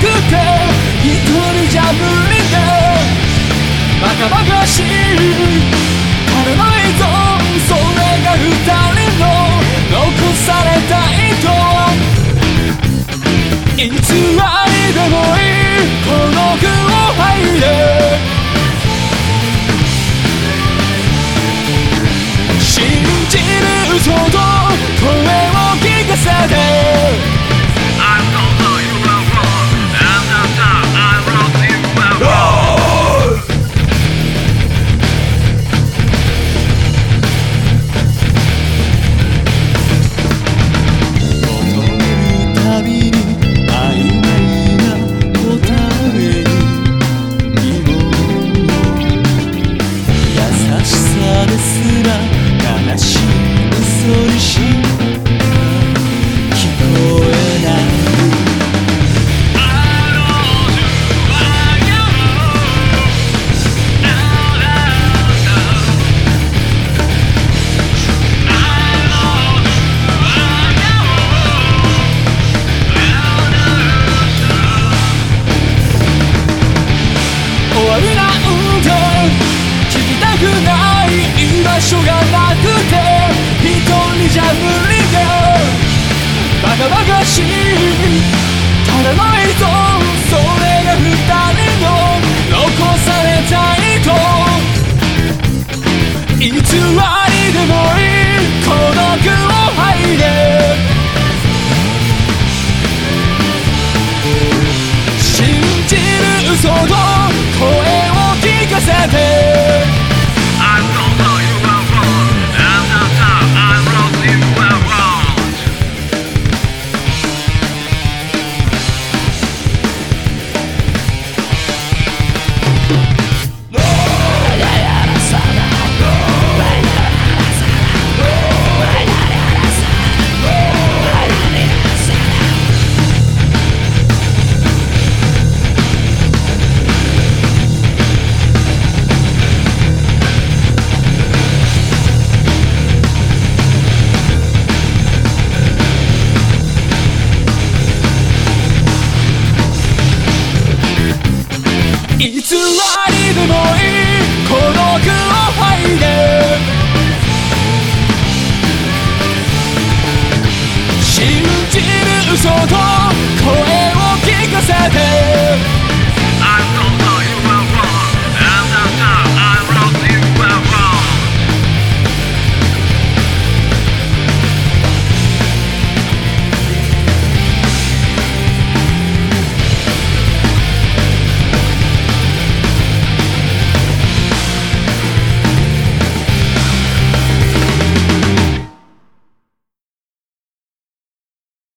くて一人じゃ無理で。バカバカしい。彼の依存それが二人の残された糸。偽りでもいい。この空を入所がなくて一人じゃ無理だバカバカしい。ただの依存それが二人の残された糸。偽りでもいい。孤独を入れ信じる嘘と声を聞かせて。いつまででもいい孤独を吐いて信じる嘘と声を聞かせて。